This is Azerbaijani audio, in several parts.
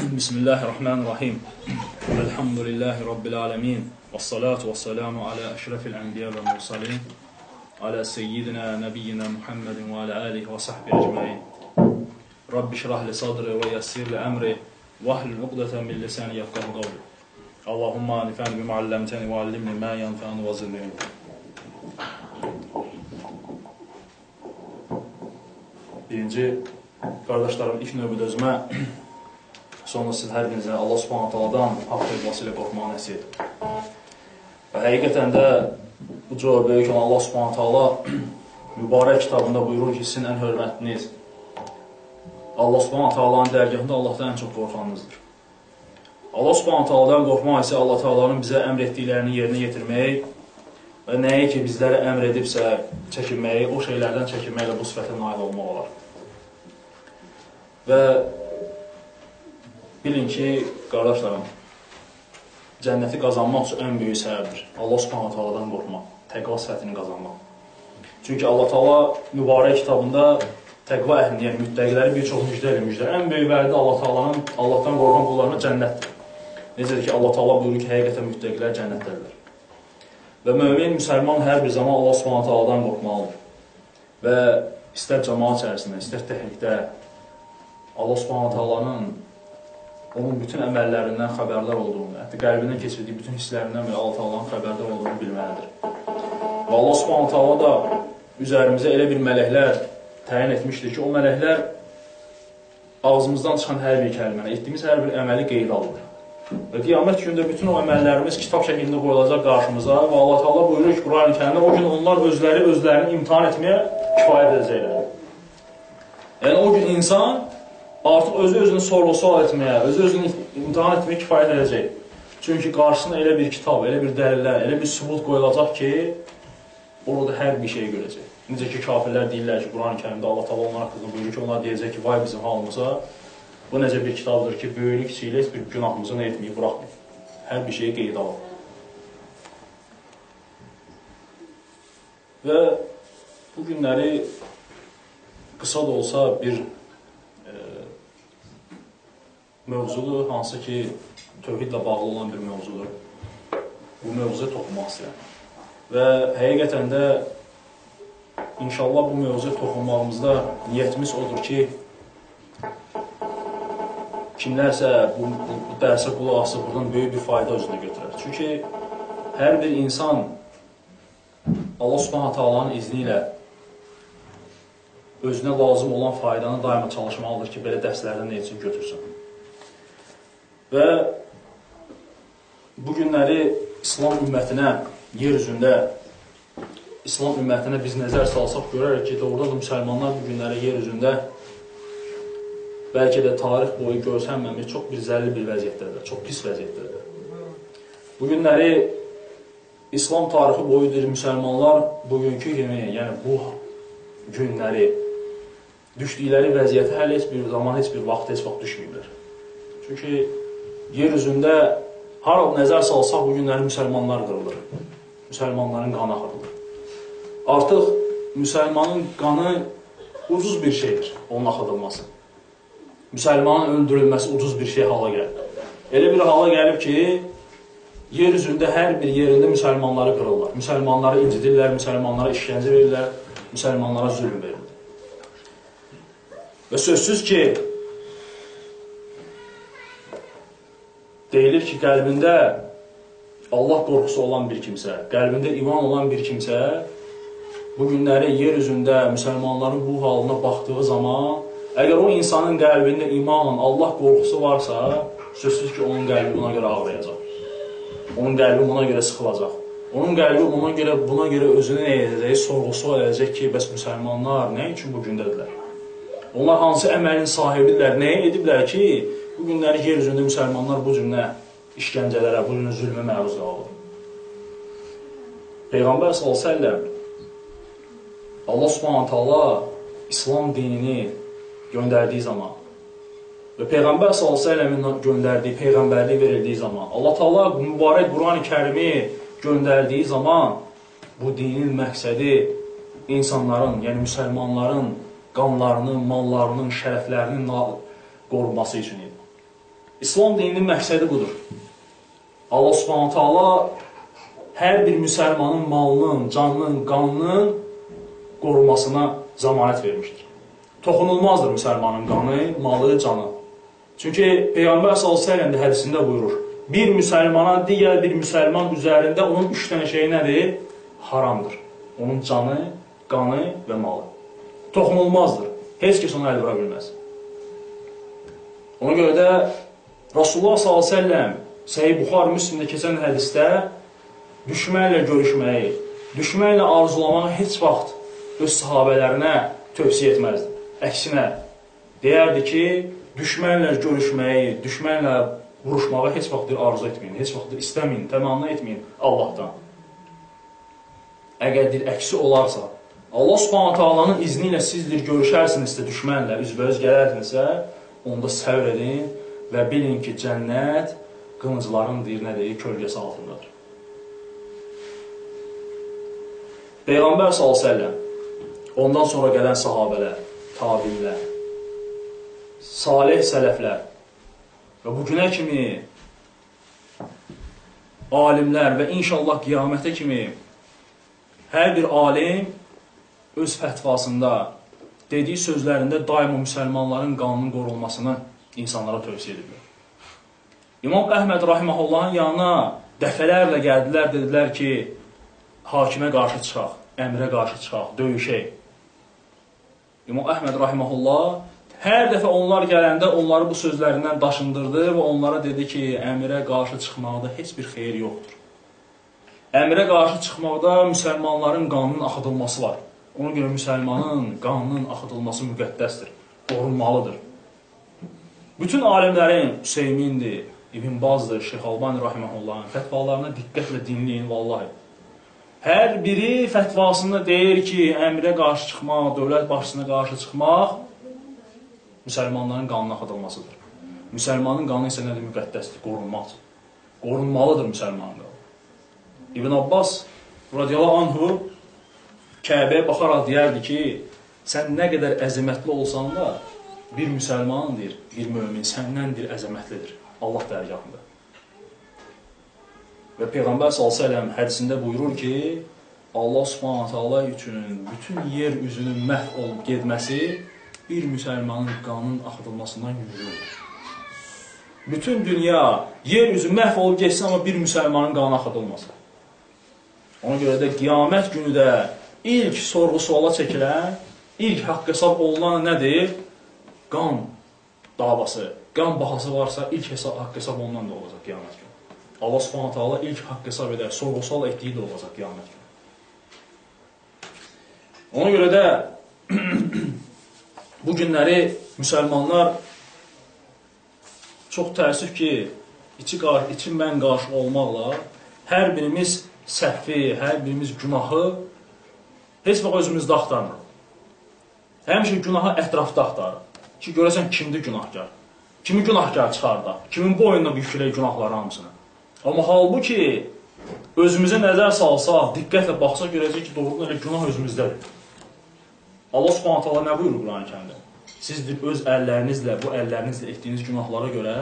Bismillahirrahmanirrahim. Elhamdülillahi Rabbil alemin. Və salatu və selamu alə əşrəfil ənbiyə və mürsalin. Alə seyyidinə, nəbiyyinə Muhammedin və alə alihi və sahbih əcməin. Rabbi şirah li sadri və yəssir li əmri. Vəhlül uqdətən min lisani yafqahu qavli. Allahumma nifəni bimə alləmtəni və allimni mə yanfəni və zillini. Birinci, qardaşlarım, ilk növbədə özümə sonra siz hər birinizə Allah subhanət aladan haqq tövbası ilə qorxmağı nəsib edin. Və həqiqətən də bu cavab böyük olan Allah subhanət ala mübarək kitabında buyurur ki, sizin ən hörmətiniz Allah subhanət alanın dərgahında Allahdan ən çox qorxanınızdır. Allah subhanət aladan qorxmaq isə Allah Taalanın bizə əmr etdiklərini yerinə yetirmək və nəyi ki, bizlərə əmr edibsə çəkinməyi, o şeylərdən çəkinməklə bu sifətə nail olmaq olar. Və bilin ki, qardaşlarım, cənnəti qazanmaq üçün ən böyük səbəbdir. Allah subhanahu ta'aladan qorxmaq, təqva sifətini qazanmaq. Çünki Allah Taala mübarək kitabında təqva əhlini, yəni müttəqiləri bir çox müjdə ilə müjdə. Ən böyük vədi Allah Taala'nın Allahdan qorxan qullarına cənnətdir. Necədir ki, Allah Taala buyurur ki, həqiqətən müttəqilər cənnətdədirlər. Və mömin müsəlman hər bir zaman Allah subhanahu ta'aladan qorxmalıdır. Və istər cəmaat içərisində, istər təhlikdə, Allah Subhanahu taalanın onun bütün əməllərindən xəbərdar olduğunu, hətta qəlbindən keçirdiyi bütün hisslərindən və Allah Taalanın xəbərdar olduğunu bilməlidir. Və Allah Subhanahu taala da üzərimizə elə bir mələklər təyin etmişdir ki, o mələklər ağzımızdan çıxan hər bir kəlməni, etdiyimiz hər bir əməli qeydə alır. Və qiyamət günündə bütün o əməllərimiz kitab şəklində qoyulacaq qarşımıza və Allah Taala buyurur ki, Qurani-Kərimdə o gün onlar özləri özlərini imtahan etməyə kifayət edəcəklər. Yəni o gün insan artıq özü-özünü sorğu-sual etməyə, özü-özünü imtahan etməyə kifayət edəcək. Çünki qarşısına elə bir kitab, elə bir dəlillər, elə bir sübut qoyulacaq ki, orada hər bir şey görəcək. Necə ki, kafirlər deyirlər ki, Quran-ı kərimdə Allah taala onlar haqqında buyurur ki, onlar deyəcək ki, vay bizim halımıza, bu necə bir kitabdır ki, böyüklük kiçiklik heç bir günahımızı nə etməyib, buraxmayıb. Hər bir şeyi qeydə alır. Və bu günləri qısa da olsa bir mövzudur, hansı ki, tövhidlə bağlı olan bir mövzudur. Bu mövzuya toxunmaq istəyirəm. Və həqiqətən də inşallah bu mövzuya toxunmağımızda niyyətimiz odur ki, kimlərsə bu, bu, bu dərsə qulaq asıb buradan böyük bir fayda özünə götürər. Çünki hər bir insan Allah Subhanahu taalanın izni ilə özünə lazım olan faydanı daima çalışmalıdır ki, belə dərslərdən nə üçün götürsün. Və bu günləri İslam ümmətinə, yer üzündə İslam ümmətinə biz nəzər salsaq görərək ki, doğrudan da müsəlmanlar bu günləri yer üzündə bəlkə də tarix boyu görsənməmiş çox bir zəlli bir vəziyyətdədir, çox pis vəziyyətdədir. Bu günləri İslam tarixi boyudur müsəlmanlar bugünkü kimi, yəni bu günləri düşdükləri vəziyyətə hələ heç bir zaman, heç bir vaxt, heç vaxt düşməyiblər. Çünki yer üzündə hara nəzər salsaq bu günləri müsəlmanlar qırılır. Müsəlmanların qanı axıdılır. Artıq müsəlmanın qanı ucuz bir şeydir, onun axıdılması. Müsəlmanın öldürülməsi ucuz bir şey hala gəlib. Elə bir hala gəlib ki, yer üzündə hər bir yerində müsəlmanları qırırlar. Müsəlmanları incidirlər, müsəlmanlara işgəncə verirlər, müsəlmanlara zülm verirlər. Və sözsüz ki, deyilir ki, qəlbində Allah qorxusu olan bir kimsə, qəlbində iman olan bir kimsə bu günləri yer üzündə müsəlmanların bu halına baxdığı zaman, əgər o insanın qəlbində iman, Allah qorxusu varsa, sözsüz ki, onun qəlbi buna görə ağlayacaq. Onun qəlbi buna görə sıxılacaq. Onun qəlbi buna görə, buna görə özünü nə edəcək, sorğusu edəcək ki, bəs müsəlmanlar nə üçün bu gündədirlər? Onlar hansı əməlin sahibidirlər, nəyə ediblər ki, Bu günləri yer üzündə müsəlmanlar bu cümlə işgəncələrə, bu cümlə zülmə məruz qalır. Peyğəmbər s.ə.v Allah subhanət hala İslam dinini göndərdiyi zaman və Peyğəmbər s.ə.v-in göndərdiyi, Peyğəmbərlik verildiyi zaman, Allah Taala mübarək Quran-ı Kərimi göndərdiyi zaman bu dinin məqsədi insanların, yəni müsəlmanların qanlarının, mallarının, şərəflərinin qorunması üçün idi. İslam dininin məqsədi budur. Allah Subhanahu taala hər bir müsəlmanın malının, canının, qanının qorunmasına zəmanət vermişdir. Toxunulmazdır müsəlmanın qanı, malı, canı. Çünki Peyğəmbər və hədisində buyurur: Bir müsəlmana digər bir müsəlman üzərində onun üç dənə şey nədir? Haramdır. Onun canı, qanı və malı. Toxunulmazdır. Heç kəs ona əl vura bilməz. Ona görə də Rasulullah səlləm Səhih Buxar Müslimdə keçən hədisdə düşmənlə görüşməyi, düşmənlə arzulamağı heç vaxt öz sahabələrinə tövsiyə etməzdi. Əksinə, deyərdi ki, düşmənlə görüşməyi, düşmənlə vuruşmağı heç vaxtdır arzu etməyin, heç vaxtdır istəməyin, təmanna etməyin Allahdan. Əgər dir əksi olarsa, Allah Subhanahu taalanın izni ilə sizdir görüşərsinizsə düşmənlə, üzbəüz gələrsinizsə, onda səbr edin və bilin ki, cənnət qılıncların deyir nədir, kölgəsi altındadır. Peyğəmbər s.ə.v ondan sonra gələn sahabələr, tabinlər, salih sələflər və bu günə kimi alimlər və inşallah qiyamətə kimi hər bir alim öz fətvasında dediyi sözlərində daima müsəlmanların qanunun qorunmasını insanlara tövsiyə edir. İmam Əhməd rahimehullahın yanına dəfələrlə gəldilər, dedilər ki, hakimə qarşı çıxaq, əmrə qarşı çıxaq, döyüşək. İmam Əhməd rahimehullah hər dəfə onlar gələndə onları bu sözlərindən daşındırdı və onlara dedi ki, əmrə qarşı çıxmaqda heç bir xeyir yoxdur. Əmrə qarşı çıxmaqda müsəlmanların qanının axıdılması var. Ona görə müsəlmanın qanının axıdılması müqəddəsdir, qorunmalıdır. Bütün alimlərin Hüseymindir, İbn Bazdır, Şeyx Albani rahimehullahın fətvalarına diqqətlə dinləyin vallahi. Hər biri fətvasında deyir ki, əmrə qarşı çıxmaq, dövlət başçısına qarşı çıxmaq müsəlmanların qanına axıdılmasıdır. Müsəlmanın qanı isə nədir? Müqəddəsdir, qorunmaz. Qorunmalıdır müsəlmanın qanı. İbn Abbas radiyallahu anhu Kəbəyə baxaraq deyərdi ki, sən nə qədər əzəmətli olsan da, bir müsəlman deyir, bir mömin səndən bir əzəmətlidir. Allah dərgahında. Və Peyğəmbər s.ə.v hədisində buyurur ki, Allah subhanət hala üçün bütün yer üzünün məhv olub gedməsi bir müsəlmanın qanın axıdılmasından yüngüldür. Bütün dünya, yer üzü məhv olub geçsin, amma bir müsəlmanın qanı axıdılmasın. Ona görə də qiyamət günü də ilk sorğu suala çəkilən, ilk haqq hesab olunan nədir? Qan davası qan bahası varsa ilk hesab, haqq hesab ondan da olacaq qiyamət günü. Allah subhanət hala ilk haqq hesab edər, sorğusal etdiyi də olacaq qiyamət günü. Ona görə də bu günləri müsəlmanlar çox təəssüf ki, içi, qar, içi mən qarşı olmaqla hər birimiz səhvi, hər birimiz günahı heç vaxt özümüzdə axtarmırıq. Həmişə günahı ətrafda axtarırıq ki, görəsən kimdir günahkar. Kimi günahkar çıxardaq? Kimin boynuna yükləyək günahları hamısını? Amma halbuki özümüzə nəzər salsaq, diqqətlə baxsaq görəcək ki, doğrudan elə günah özümüzdədir. Allah Subhanahu taala nə buyurur Quran-Kərimdə? Siz öz əllərinizlə, bu əllərinizlə etdiyiniz günahlara görə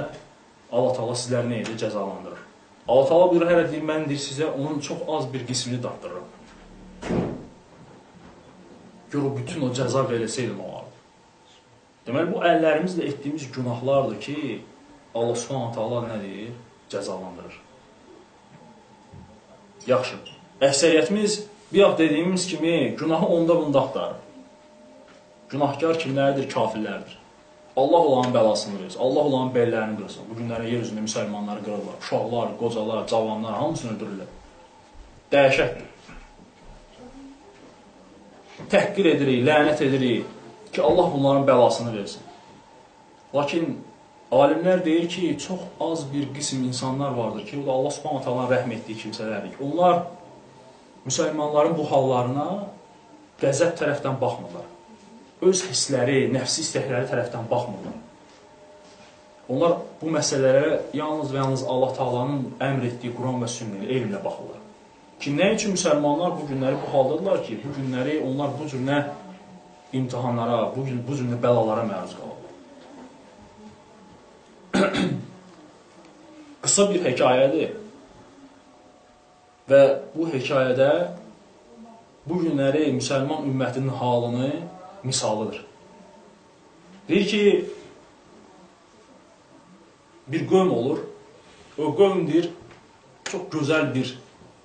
Allah Taala sizləri nə edir? Cəzalandırır. Allah Taala buyurur, hələ deyir, mən deyir sizə onun çox az bir qismini daddırıram. Gör o bütün o cəza verilsəydi olar? Deməli, bu əllərimizlə etdiyimiz günahlardır ki, Allah subhanət hala nə deyir? Cəzalandırır. Yaxşı. Əksəriyyətimiz, bir dediyimiz kimi, günahı onda bunda axtarır. Günahkar kimlərdir? Kafirlərdir. Allah olan bəlasını versin. Allah olan bellərini qırsın. Bu günlərə yer üzündə müsəlmanları qırırlar. Uşaqlar, qocalar, cavanlar hamısını öldürürlər. Dəhşətdir. Təhqir edirik, lənət edirik ki, Allah bunların bəlasını versin. Lakin alimlər deyir ki, çox az bir qism insanlar vardır ki, o da Allah subhanət hala rəhm etdiyi kimsələrdir. Onlar müsəlmanların bu hallarına qəzəb tərəfdən baxmırlar. Öz hissləri, nəfsi istəkləri tərəfdən baxmırlar. Onlar bu məsələlərə yalnız və yalnız Allah Taala'nın əmr etdiyi Quran və sünnəli elmlə baxırlar. Ki, nə üçün müsəlmanlar bu günləri bu haldadırlar ki, bu günləri onlar bu cür nə imtihanlara, bu gün bu cür bəlalara məruz qalırlar. qısa bir hekayədir. Və bu hekayədə bu günləri müsəlman ümmətinin halını misalıdır. Deyir ki, bir qövm olur. O qövmdir çox gözəl bir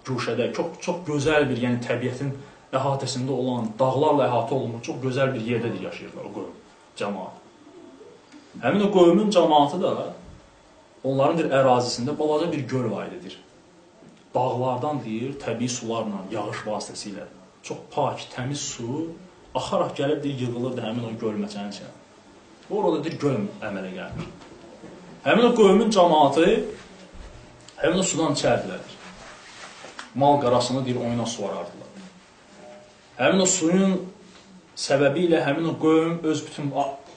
güşədə, çox çox gözəl bir, yəni təbiətin əhatəsində olan, dağlarla əhatə olunmuş çox gözəl bir yerdədir yaşayırlar o qövm, cəmaət. Həmin o qövmün cəmaatı da onların bir ərazisində balaca bir göl var ididir. Dağlardan deyir, təbii sularla, yağış vasitəsilə çox pak, təmiz su axaraq gəlib deyir, yığılırdı həmin o gölməçənin içinə. Orada deyir, göl əmələ gəlmiş. Həmin o qövmün cəmaatı həmin o sudan içərdilər. Mal qarasını deyir, oyuna su arardılar. Həmin o suyun səbəbi ilə həmin o qövm öz bütün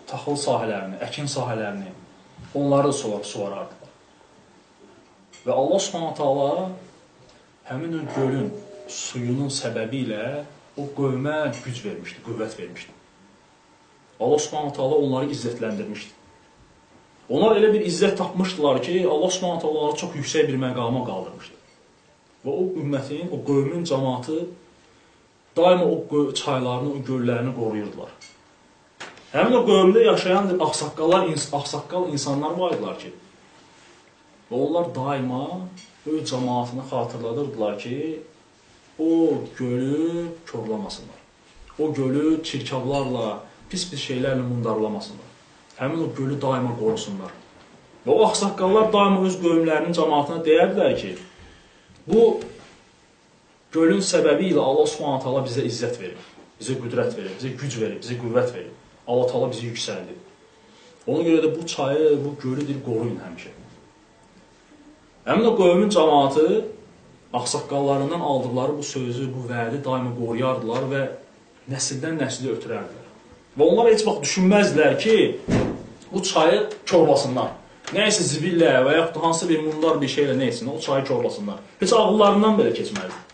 taxıl sahələrini, əkin sahələrini, onları da sular, su arardılar. Və Allah Subhanahu taala həmin o gölün suyunun səbəbi ilə o qövmə güc vermişdi, qüvvət vermişdi. Allah Subhanahu taala onları izzətləndirmişdi. Onlar elə bir izzət tapmışdılar ki, Allah Subhanahu taala onları çox yüksək bir məqama qaldırmışdı. Və o ümmətin, o qövmün cəmaatı daima o çaylarını, o göllərini qoruyurdular. Həmin o qövmdə yaşayan ağsaqqallar, ağsaqqal insanlar var idilər ki, və onlar daima öz cəmaatını xatırladırdılar ki, o gölü korlamasınlar. O gölü çirkablarla, pis-pis şeylərlə mundarlamasınlar. Həmin o gölü daima qorusunlar. Və o ağsaqqallar daima öz qövmlərinin cəmaatına deyərdilər ki, Bu gölün səbəbi ilə Allah Subhanahu taala bizə izzət verir. Bizə qüdrət verir, bizə güc verir, bizə qüvvət verir. Allah taala bizi yüksəldir. Ona görə də bu çayı, bu gölü deyir qoruyun həmişə. Həmin o qövmün cəmaatı ağsaqqallarından aldıqları bu sözü, bu vədi daima qoruyardılar və nəsildən nəslə ötürərdilər. Və onlar heç vaxt düşünməzdilər ki, bu çayı korlasınlar. Nəysə zibillə və yaxud da hansısa bir mundar bir şeylə nə etsin, o çayı korlasınlar. Heç ağıllarından belə keçməlidir.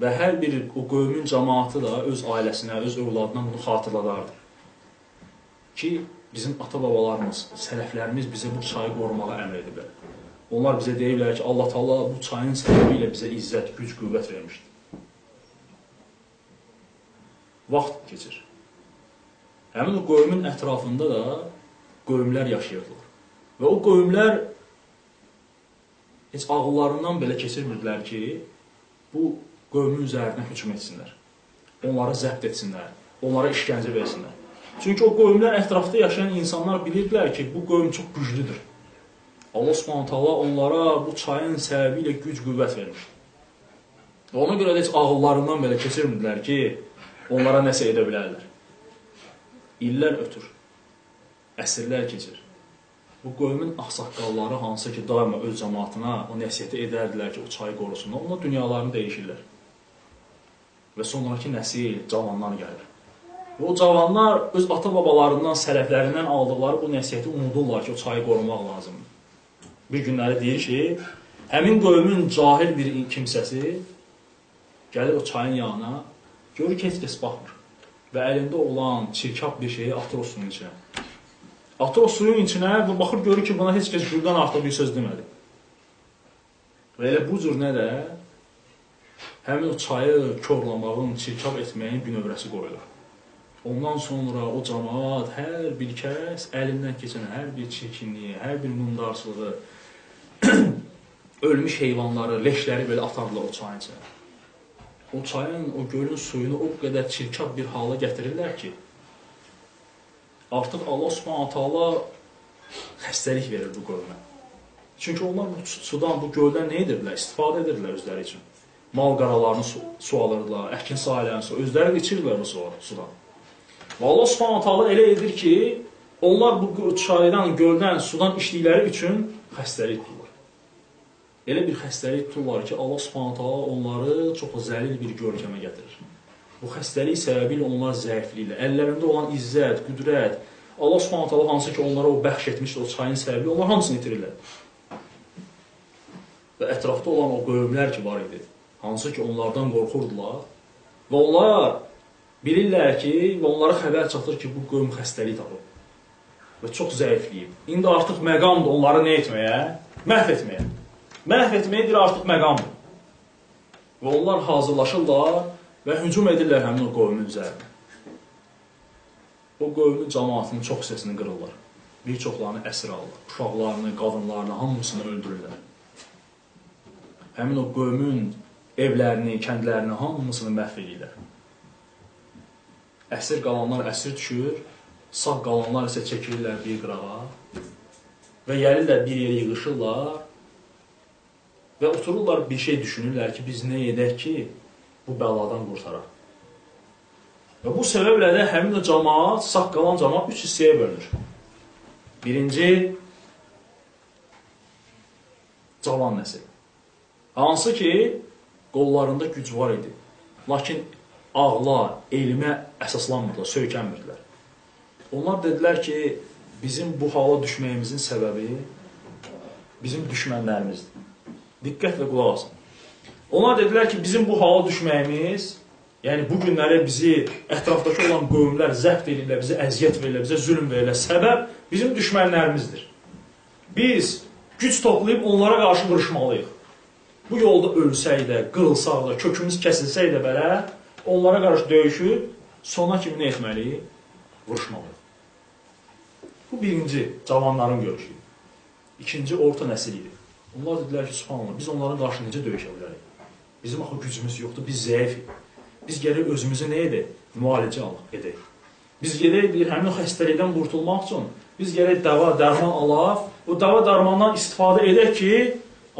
Və hər bir o qövmün cəmaatı da öz ailəsinə, öz övladına bunu xatırladardı. Ki, bizim ata-babalarımız, sələflərimiz bizə bu çayı qorumağa əmr ediblər. Onlar bizə deyiblər ki, Allah Taala bu çayın səbəbi ilə bizə izzət, güc, qüvvət vermişdir. Vaxt keçir. Həmin o qövmün ətrafında da qövmlər yaşayırdılar. Və o qövmlər heç ağıllarından belə keçirmirdilər ki, bu qövmün üzərinə hücum etsinlər. Onları zəbt etsinlər, onlara işgəncə versinlər. Çünki o qövmlər ətrafda yaşayan insanlar bilirdilər ki, bu qövm çox güclüdür. Allah Subhanahu taala onlara bu çayın səbəbi ilə güc, qüvvət vermiş. Ona görə də heç ağıllarından belə keçirmirdilər ki, onlara nəsə edə bilərlər. İllər ötür. Əsrlər keçir. Bu qövmün ağsaqqalları hansı ki, daima öz cəmaatına o nəsihəti edərdilər ki, o çayı qorusunlar, onlar dünyalarını dəyişirlər. Və sonraki nəsil, cavanlar gəlir. Və o cavanlar öz ata-babalarından, sələflərindən aldıqları bu nəsihəti unudurlar ki, o çayı qorumaq lazımdır. Bir günləri deyir ki, həmin qövmün cahil bir kimsəsi gəlir o çayın yanına, görür ki, heç kəs baxmır və əlində olan çirkab bir şeyi atır o suyun içinə. Atır o suyun içinə və baxır görür ki, buna heç kəs güldən artıq bir söz demədi. Və elə bu cür nə də həmin o çayı korlamağın, çirkab etməyin bünövrəsi qoyulur. Ondan sonra o cəmaat hər bir kəs əlindən keçən hər bir çirkinliyi, hər bir mundarsılığı, ölmüş heyvanları, leşləri belə atarlar o çayın içinə. O çayın, o gölün suyunu o qədər çirkab bir hala gətirirlər ki, artıq Allah Subhanahu taala xəstəlik verir bu qövmə. Çünki onlar bu sudan, bu göldən nə edirdilər? İstifadə edirdilər özləri üçün. Mal qaralarını su, su alırdılar, əkin sahələrini su, özləri də içirdilər bu su, sudan. Və Allah Subhanahu taala elə edir ki, onlar bu çaydan, göldən, sudan içdikləri üçün xəstəlik tuturlar. Elə bir xəstəlik tuturlar ki, Allah Subhanahu taala onları çox zəlil bir görkəmə gətirir. Bu xəstəlik səbəbilə onlar zəifləyirlər. Əllərində olan izzət, qüdrət, Allah Subhanahu taala hansı ki onlara o bəxş etmişdi, o çayın səbəbi, onlar hamısını itirirlər. Və ətrafda olan o qövmlər ki var idi, hansı ki onlardan qorxurdular və onlar bilirlər ki, və onlara xəbər çatır ki, bu qövm xəstəlik tapıb. və çox zəifləyib. İndi artıq məqamdır onları nə etməyə? Məhv etməyə. Məhv etməyə deyir artıq məqamdır. Və onlar hazırlaşırlar və hücum edirlər həmin o qovmun üzərinə. O qovmun cəmaatının çox hissəsini qırırlar. Bir çoxlarını əsir alırlar. Uşaqlarını, qadınlarını, hamısını öldürürlər. Həmin o qövmün evlərini, kəndlərini, hamısını məhv edirlər. Əsir qalanlar əsir düşür, sağ qalanlar isə çəkilirlər bir qırağa və gəlirlər bir yerə yığışırlar və otururlar bir şey düşünürlər ki, biz nə edək ki, bu bəladan qurtaraq. Və bu səbəblə də həmin o cəmaat, sağ qalan cəmaat üç hissəyə bölünür. Birinci, cavan nəsil. Hansı ki, qollarında güc var idi. Lakin ağla, elmə əsaslanmırdılar, söykənmirdilər. Onlar dedilər ki, bizim bu hala düşməyimizin səbəbi bizim düşmənlərimizdir. Diqqətlə qulaq asın. Onlar dedilər ki, bizim bu hala düşməyimiz, yəni bu günləri bizi ətrafdakı olan qövmlər zəbt edirlər, bizə əziyyət verirlər, bizə zülm verirlər. Səbəb bizim düşmənlərimizdir. Biz güc toplayıb onlara qarşı vuruşmalıyıq. Bu yolda ölsək də, qırılsaq da, kökümüz kəsilsək də belə, onlara qarşı döyüşüb sona kimi nə etməliyik? Vuruşmalıyıq. Bu birinci cavanların görüşü. İkinci orta nəsil idi. Onlar dedilər ki, subhanallah, biz onların qarşı necə döyüşə bilərik? Bizim axı gücümüz yoxdur, biz zəifik. Biz gərək özümüzü nə edək? Müalicə alaq, edək. Biz gedək bir həmin xəstəlikdən qurtulmaq üçün biz gərək dəva, dərman alaq, o dəva dərmandan istifadə edək ki,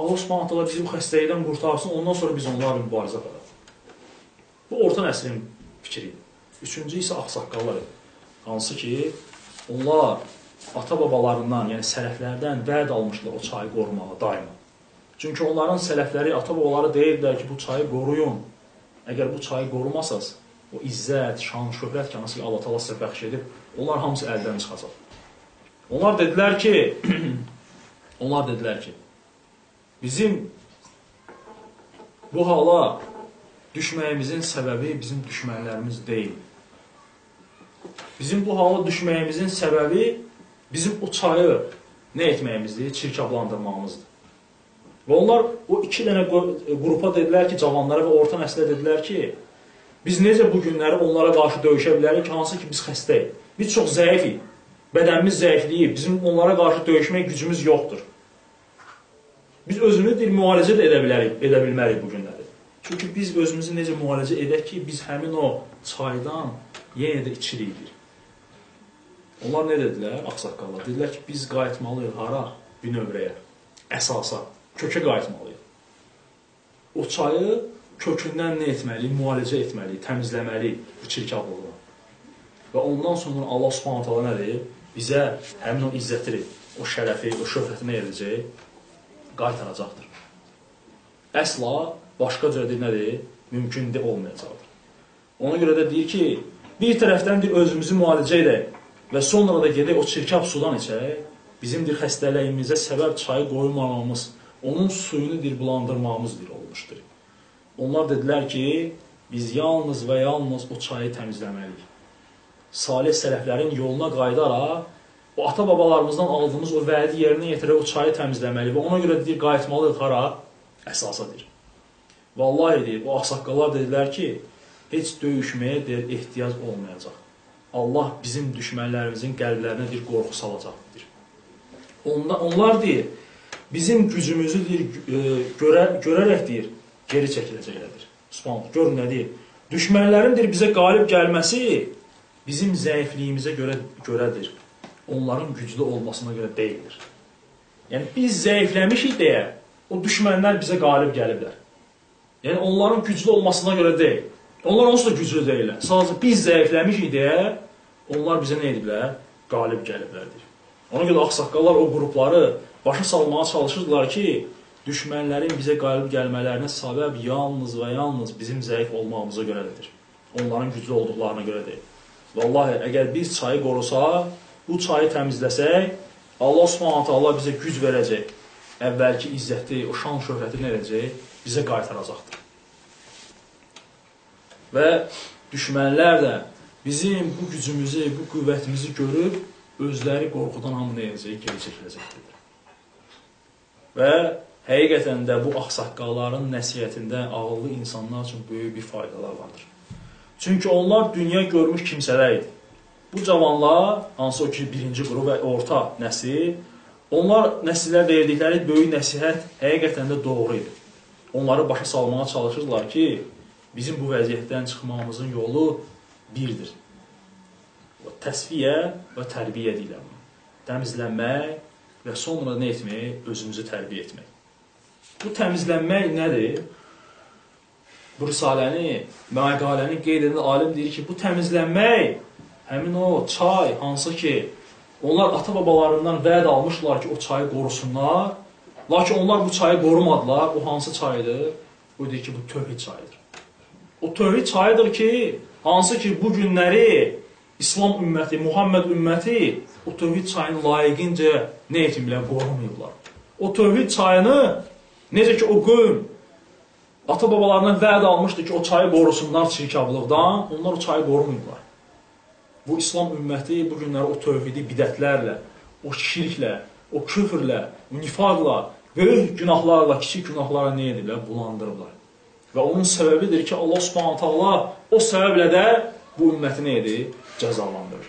Allah Subhanahu taala bizi bu xəstəlikdən qurtarsın, ondan sonra biz onlarla mübarizə aparaq. Bu orta nəslin fikri. Üçüncü isə ağsaqqallar. Hansı ki, onlar ata-babalarından, yəni sələflərdən vəd almışlar o çayı qorumağa daima. Çünki onların sələfləri, ata-babaları deyirdilər ki, bu çayı qoruyun. Əgər bu çayı qorumasaz, o izzət, şan, şöhrət ki, hansı ki Allah təala sizə bəxş edib, onlar hamısı əldən çıxacaq. Onlar dedilər ki, onlar dedilər ki, bizim bu hala düşməyimizin səbəbi bizim düşmənlərimiz deyil. Bizim bu hala düşməyimizin səbəbi bizim o çayı nə etməyimizdir? Çirkablandırmağımızdır. Və onlar o iki dənə qrupa dedilər ki, cavanlara və orta nəslə dedilər ki, biz necə bu günləri onlara qarşı döyüşə bilərik ki, hansı ki biz xəstəyik. Biz çox zəifik. Bədənimiz zəifliyib, bizim onlara qarşı döyüşmək gücümüz yoxdur. Biz özümüzü deyil, müalicə də edə bilərik, edə bilmərik bu günləri. Çünki biz özümüzü necə müalicə edək ki, biz həmin o çaydan yenə də içirik. Onlar nə dedilər? Ağsaqqallar. Dedilər ki, biz qayıtmalıyıq hara? Binövrəyə, əsasa, kökə qayıtmalıyıq. O çayı kökündən nə etməliyik? Müalicə etməliyik, təmizləməliyik bu çirkablığı. Və ondan sonra Allah Subhanahu taala nə deyir? bizə həmin o izzəti, o şərəfi, o şöhrəti nə edəcək? Qaytaracaqdır. Əsla başqa cür nədir? Mümkün də olmayacaqdır. Ona görə də deyir ki, bir tərəfdən bir özümüzü müalicə edək və sonra da gedək o çirkab sudan içək, bizimdir xəstəliyimizə səbəb çayı qoymamamız, onun suyunu dir bulandırmamız dir olmuşdur. Onlar dedilər ki, biz yalnız və yalnız o çayı təmizləməliyik salih sələflərin yoluna qayıdaraq o ata-babalarımızdan aldığımız o vədi yerinə yetirib o çayı təmizləməli və ona görə deyir, qayıtmalıyıq hara? Əsasa deyir. Vallahi deyir, o ağsaqqallar dedilər ki, heç döyüşməyə deyir, ehtiyac olmayacaq. Allah bizim düşmənlərimizin qəlblərinə bir qorxu salacaqdır. Onda, onlar deyir, bizim gücümüzü deyir, görə, görərək deyir, geri çəkiləcəklərdir. Subhanallah, görün nə deyir? Düşmənlərin deyir, bizə qalib gəlməsi bizim zəifliyimizə görə görədir. Onların güclü olmasına görə deyildir. Yəni biz zəifləmişik deyə o düşmənlər bizə qalib gəliblər. Yəni onların güclü olmasına görə deyil. Onlar onsuz da güclü deyillər. Sadəcə biz zəifləmişik deyə onlar bizə nə ediblər? Qalib gəliblərdir. Ona görə ağsaqqallar o qrupları başa salmağa çalışırdılar ki, düşmənlərin bizə qalib gəlmələrinə səbəb yalnız və yalnız bizim zəif olmağımıza görədir. Onların güclü olduqlarına görə deyil. Vallahi əgər biz çayı qorusaq, bu çayı təmizləsək, Allah Subhanahu taala bizə güc verəcək. Əvvəlki izzəti, o şan şöhrəti nə edəcək? Bizə qaytaracaqdır. Və düşmənlər də bizim bu gücümüzü, bu qüvvətimizi görüb özləri qorxudan hamı nə edəcək? Geri çəkiləcəkdir. Və həqiqətən də bu ağsaqqalların nəsihətində ağıllı insanlar üçün böyük bir faydalar vardır. Çünki onlar dünya görmüş kimsələr idi. Bu cavanlar, hansı o ki birinci qrup və orta nəsil, onlar nəsillər verdikləri böyük nəsihət həqiqətən də doğru idi. Onları başa salmağa çalışırlar ki, bizim bu vəziyyətdən çıxmamızın yolu birdir. Təsfiyə və tərbiyə deyiləm. Təmizlənmək və sonra nə etmək? Özümüzü tərbiyə etmək. Bu təmizlənmək nədir? Bu risaləni, məqaləni qeyd edən alim deyir ki, bu təmizlənmək həmin o çay hansı ki onlar ata babalarından vəd almışlar ki, o çayı qorusunlar. Lakin onlar bu çayı qorumadılar. O hansı çaydır? O deyir ki, bu tövhid çayıdır. O tövhid çayıdır ki, hansı ki bu günləri İslam ümməti, Muhammed ümməti o tövhid çayını layiqincə nə etmirlər, qorumayıblar. O tövhid çayını necə ki o qövm ata babalarından vəd almışdı ki, o çayı qorusunlar çirkablıqdan, onlar o çayı qorumayıblar. Bu İslam ümməti bu günləri o tövhidi bidətlərlə, o şirklə, o küfrlə, o nifaqla, böyük günahlarla, kiçik günahlarla nə edirlər? Bulandırıblar. Və onun səbəbidir ki, Allah Subhanahu taala o səbəblə də bu ümməti nə edir? Cəzalandırır.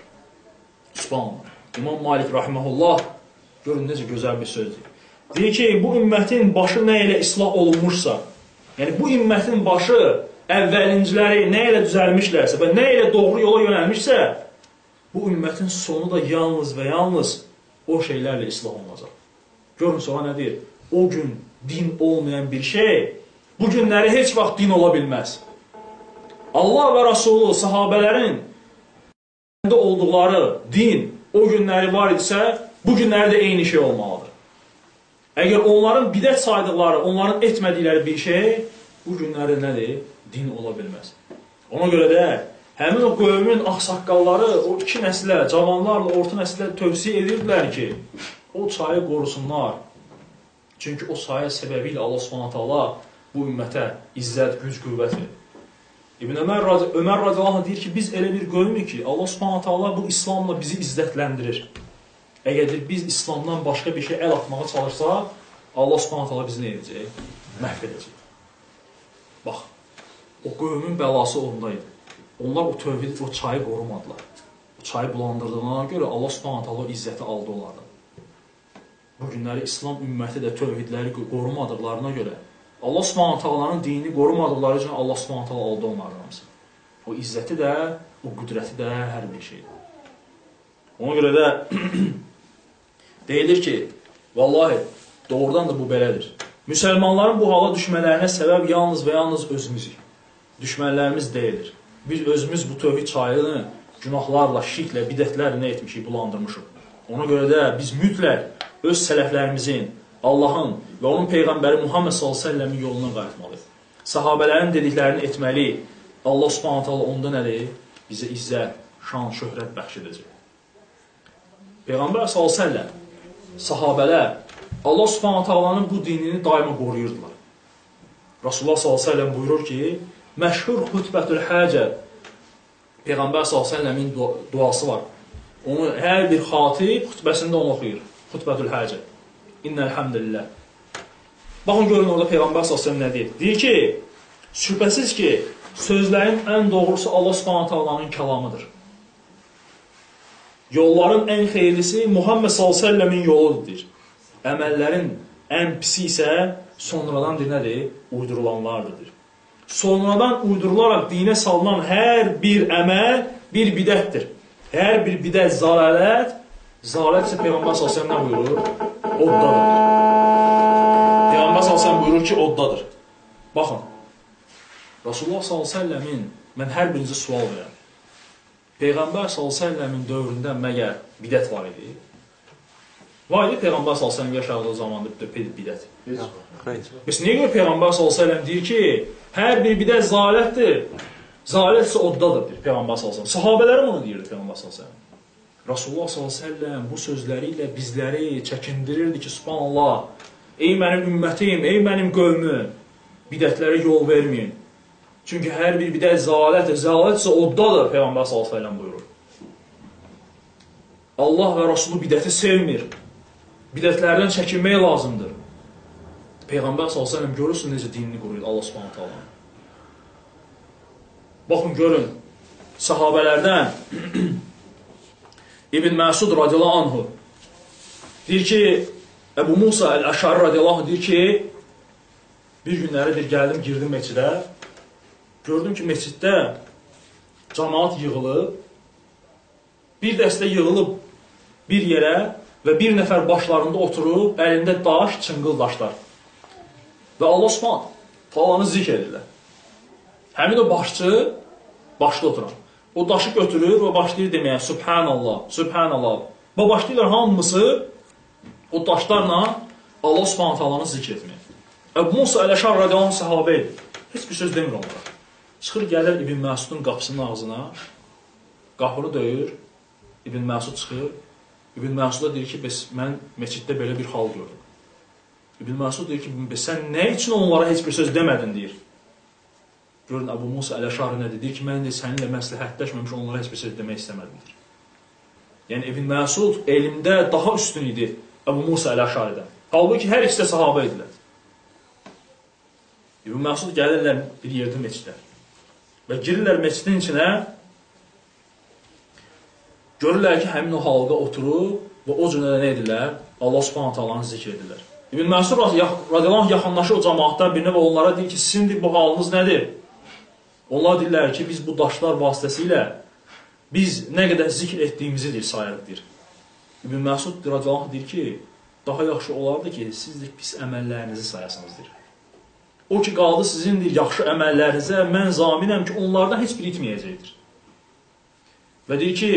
Subhanallah. İmam Malik rahimehullah görün necə gözəl bir sözdür. Deyir ki, bu ümmətin başı nə ilə islah olunmuşsa, yəni bu ümmətin başı əvvəlinciləri nə ilə düzəlmişlərsə və nə ilə doğru yola yönəlmişsə, bu ümmətin sonu da yalnız və yalnız o şeylərlə islah olunacaq. Görün sonra nə deyir? O gün din olmayan bir şey bu günləri heç vaxt din ola bilməz. Allah və Rasulü sahabələrin olduqları din o günləri var idisə, bu günləri də eyni şey olmalıdır. Əgər onların bidət saydıqları, onların etmədikləri bir şey bu günləri nədir? Din ola bilməz. Ona görə də həmin o qövmün ağsaqqalları o iki nəslə, cavanlarla orta nəslə tövsiyə edirdilər ki, o çayı qorusunlar. Çünki o sayə səbəbi ilə Allah Subhanahu taala bu ümmətə izzət, güc, qüvvət verir. İbn Ömər Ömər radiyallahu deyir ki, biz elə bir qövmük ki, Allah Subhanahu taala bu İslamla bizi izzətləndirir. Əgər biz İslamdan başqa bir şey əl atmağa çalışsaq, Allah Subhanahu taala bizi nə edəcək? Məhv edəcək. Bax, o qövmün bəlası ondaydı. Onlar o tövhid, o çayı qorumadılar. O çayı bulandırdığına görə Allah Subhanahu taala izzəti aldı onlardan. Bu günləri İslam ümməti də tövhidləri qorumadıqlarına görə Allah Subhanahu taalanın dinini qorumadıqları üçün Allah Subhanahu taala aldı onların hamısını. O izzəti də, o qüdrəti də hər bir şeydir. Ona görə də deyilir ki, vallahi doğrudan da bu belədir. Müsəlmanların bu hala düşmələrinə səbəb yalnız və yalnız özümüzük. Düşmənlərimiz deyilir. Biz özümüz bu tövhid çayını günahlarla, şirklə, bidətlərlə nə etmişik, bulandırmışıq. Ona görə də biz mütləq öz sələflərimizin, Allahın və onun peyğəmbəri Muhammed səlləmin yoluna qayıtmalıyıq. Sahabələrin dediklərini etməli. Allah Subhanahu taala onda nədir? Bizə izzət, şan, şöhrət bəxş edəcək. Peyğəmbər səlləm, sahabələr Allah Subhanahu taalanın bu dinini daima qoruyurdular. Rasulullah səlləm buyurur ki, məşhur xutbətül həcə Peyğəmbər səlləmin duası var. Onu hər bir xatib xutbəsində onu oxuyur. Xutbətül həcə. İnnəlhamdülillah. Baxın görün orada Peyğəmbər sallallahu nə deyir? Deyir ki, şübhəsiz ki, sözlərin ən doğrusu Allah taalanın kəlamıdır. Yolların ən xeyirlisi Muhammed əleyhi yoludur. Əməllərin ən pisi isə sonradan deyir nədir? Uydurulanlardır. Sonradan uydurularaq dinə salınan hər bir əməl bir bidətdir. Hər bir bidət zəlalət, zəlalət isə Peyğəmbər əleyhi nə buyurur? oddadır. Peyğəmbər sallallahu buyurur ki, oddadır. Baxın. Rasulullah sallallahu mən hər birinizə sual verirəm. Peyğəmbər sallallahu dövründə məgər bidət var idi? Var idi Peyğəmbər sallallahu yaşadığı zamanda bidət. Biz niyə görə Peyğəmbər sallallahu deyir ki, hər bir bidət zalətdir. Zalət isə oddadır, deyir Peyğəmbər sallallahu Sahabələrə bunu deyirdi Peyğəmbər sallallahu Rasulullah s.ə.v bu sözləri ilə bizləri çəkindirirdi ki, subhanallah, ey mənim ümmətim, ey mənim qövmüm, bidətlərə yol verməyin. Çünki hər bir bidət zalətdir, zalət isə oddadır, Peyğəmbər s.ə.v buyurur. Allah və Rasulü bidəti sevmir. Bidətlərdən çəkinmək lazımdır. Peyğəmbər səlləm görürsün necə dinini qoruyur Allah Subhanahu taala. Baxın görün sahabelərdən İbn Məsud radiyallahu anhu deyir ki Əbu Musa əl-Əşari radiyallahu deyir ki bir günləri deyir gəldim girdim meçidə gördüm ki meçiddə cemaat yığılıb bir dəstə yığılıb bir yerə və bir nəfər başlarında oturub əlində daş, çınqıl daşlar. Və Allah Subhanahu talanı zikr edirlər. Həmin o başçı başda oturan. O daşı götürür və başlayır deməyə Subhanallah, Subhanallah. Və başlayırlar hamısı o daşlarla Allah Subhanahu taalanı zikr etməyə. Əbu Musa Əl-Əşar radiyallahu səhabə idi. Heç bir söz demir onlara. Çıxır gəlir İbn Məsudun qapısının ağzına. Qapını döyür. İbn Məsud çıxır. İbn Məsuda deyir ki, bəs mən məsciddə belə bir hal gördüm. İbn Məsud deyir ki, bəs sən nə üçün onlara heç bir söz demədin deyir. Görün Əbu Musa Əl-Əşari nə deyir ki, mən də səninlə məsləhətləşməmiş onlara heç bir söz demək istəmədim. Deyir. Yəni İbn Məsud elmdə daha üstün idi Əbu Musa Əl-Əşaridən. Halbuki hər ikisi də sahabə idilər. İbn Məsud gəlirlər bir yerdə məscidə və girirlər məscidin içinə görürlər ki, həmin o halqa oturub və o cürə nə edirlər? Allah Subhanahu taalanı zikr edirlər. İbn Məsud radiyallahu yaxınlaşır o cəmaatdan birinə və onlara deyir ki, sizin bu halınız nədir? Onlar deyirlər ki, biz bu daşlar vasitəsilə biz nə qədər zikr etdiyimizi deyir, sayırıq. İbn Məsud radiyallahu deyir ki, daha yaxşı olardı ki, siz deyir, pis əməllərinizi sayasınız deyir. O ki, qaldı sizin deyir, yaxşı əməllərinizə, mən zaminəm ki, onlardan heç bir itməyəcəkdir. Və deyir ki,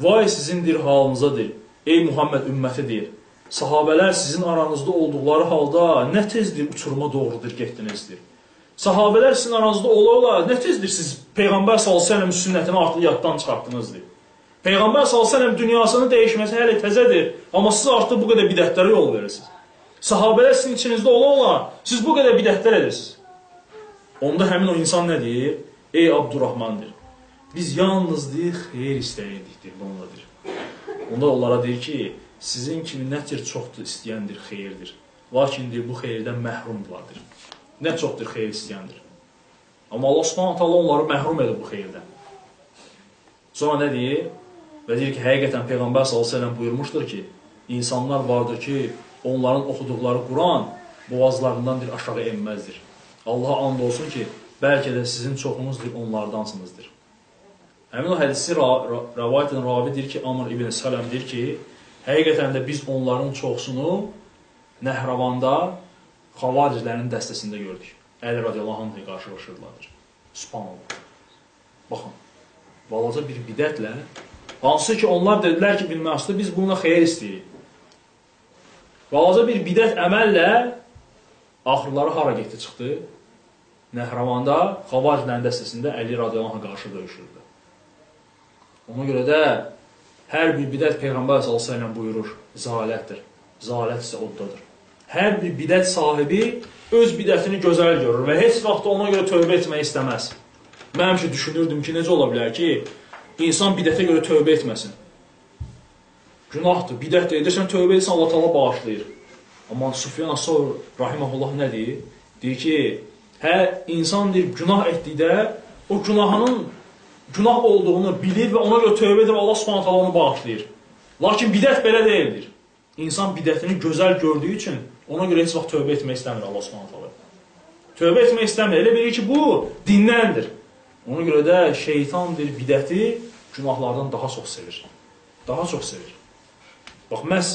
Vay sizindir halınızadır, ey Muhammed ümmətidir. Sahabələr sizin aranızda olduqları halda nə tezdir uçuruma doğrudur getdinizdir. Sahabələr sizin aranızda ola-ola nə tezdir siz Peyğəmbər s.ə.v sünnətini artıq yaddan çıxartdınızdır. Peyğəmbər s.ə.v dünyasını dəyişməsi hələ təzədir, amma siz artıq bu qədər bidətlərə yol verirsiniz. Sahabələr sizin içinizdə ola-ola siz bu qədər bidətlər edirsiniz. Onda həmin o insan nə deyir? Ey Abdurrahmandır. Biz yalnız deyir, xeyir istəyirdik, deyir, onladır. Onda onlara deyir ki, sizin kimi nə tür çoxdur istəyəndir, xeyirdir. Lakin deyir, bu xeyirdən məhrumdurlardır. Nə çoxdur xeyir istəyəndir. Amma Allah subhanət hala onları məhrum edir bu xeyirdən. Sonra nə deyir? Və deyir ki, həqiqətən Peyğəmbər s.ə.v buyurmuşdur ki, insanlar vardır ki, onların oxuduqları Quran boğazlarından bir aşağı enməzdir. Allaha and olsun ki, bəlkə də sizin çoxunuzdur onlardansınızdır. Həmin o hədisi rəvayət edən ravi deyir ki, Amr ibn Sələm deyir ki, həqiqətən də biz onların çoxsunu Nəhravanda xavariclərin dəstəsində gördük. Əli radiyallahu anh qarşılaşırdılar. Subhanallah. Baxın, balaca bir bidətlə, hansı ki onlar dedilər ki, bilməzdə biz bununla xeyir istəyirik. Balaca bir bidət əməllə axırları hara getdi çıxdı? Nəhravanda xavariclərin dəstəsində Əli radiyallahu anh qarşı döyüşürdü. Ona görə də hər bir bidət Peyğəmbər s.ə.v buyurur, zalətdir. Zalət isə oddadır. Hər bir bidət sahibi öz bidətini gözəl görür və heç vaxt ona görə tövbə etmək istəməz. Mən həmişə düşünürdüm ki, necə ola bilər ki, insan bidətə görə tövbə etməsin. Günahdır, bidət edirsən, tövbə edirsən, Allah tala bağışlayır. Amma Sufyan Asor rahiməhullah nə deyir? Deyir ki, hə, insan deyir, günah etdikdə o günahının günah olduğunu bilir və ona görə tövbə edib Allah Subhanahu taala onu bağışlayır. Lakin bidət belə deyildir. İnsan bidətini gözəl gördüyü üçün ona görə heç vaxt tövbə etmək istəmir Allah Subhanahu taala. Tövbə etmək istəmir. Elə bilir ki, bu dindəndir. Ona görə də şeytandır bidəti günahlardan daha çox sevir. Daha çox sevir. Bax, məhz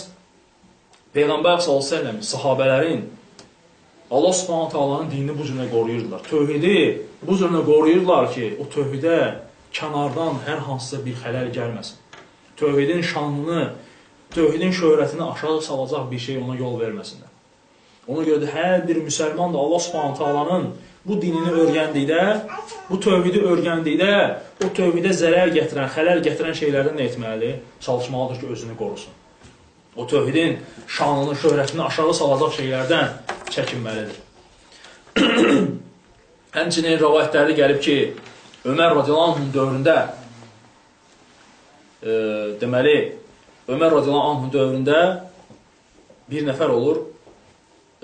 Peyğəmbər s.ə.v sahabələrin Allah subhanahu taalanın dinini bu cürlə qoruyurdular. Tövhidi bu cürlə qoruyurdular ki, o tövhidə kənardan hər hansısa bir xələl gəlməsin. Tövhidin şanını, tövhidin şöhrətini aşağı salacaq bir şey ona yol verməsinlər. Ona görə də hər bir müsəlman da Allah Subhanahu taalanın bu dinini öyrəndikdə, bu tövhidi öyrəndikdə, o tövhidə zərər gətirən, xələl gətirən şeylərdən nə etməlidir? Çalışmalıdır ki, özünü qorusun. O tövhidin şanını, şöhrətini aşağı salacaq şeylərdən çəkinməlidir. Həmçinin rəvayətlərdə gəlib ki, Ömər radiyallahu anh dövründə e, deməli, Ömər radiyallahu anhun dövründə bir nəfər olur,